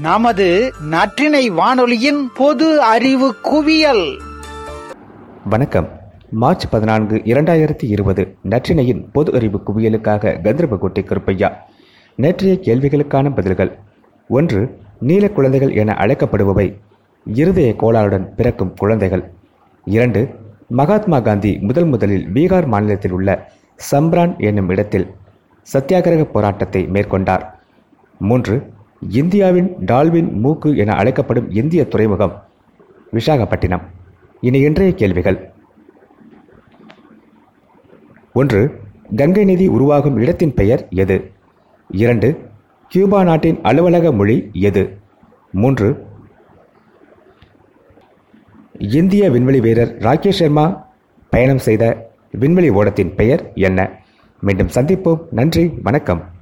நமது நற்றினை வானொலியின் பொது அறிவு குவியல். வணக்கம். மார்ச் பதினான்கு இரண்டாயிரத்தி இருபது நற்றினையின் பொது அறிவு குவியலுக்காக கந்தர்போட்டை கருப்பையா நேற்றைய கேள்விகளுக்கான பதில்கள். ஒன்று நீல குழந்தைகள் என அழைக்கப்படுபவை இருதய கோளாறுடன் பிறக்கும் குழந்தைகள். இரண்டு மகாத்மா காந்தி முதல் முதலில் பீகார் மாநிலத்தில் உள்ள சம்ரான் என்னும் இடத்தில் சத்தியாகிரக போராட்டத்தை மேற்கொண்டார். மூன்று இந்தியாவின் டால்வின் மூக்கு என அழைக்கப்படும் இந்திய துறைமுகம் விசாகப்பட்டினம். இனி இன்றைய கேள்விகள். ஒன்று கங்கை நதி உருவாகும் இடத்தின் பெயர் எது? இரண்டு கியூபா நாட்டின் அலுவலக மொழி எது? மூன்று இந்திய விண்வெளி வீரர் ராகேஷ் சர்மா பயணம் செய்த விண்வெளி ஓடத்தின் பெயர் என்ன? மீண்டும் சந்திப்போம். நன்றி வணக்கம்.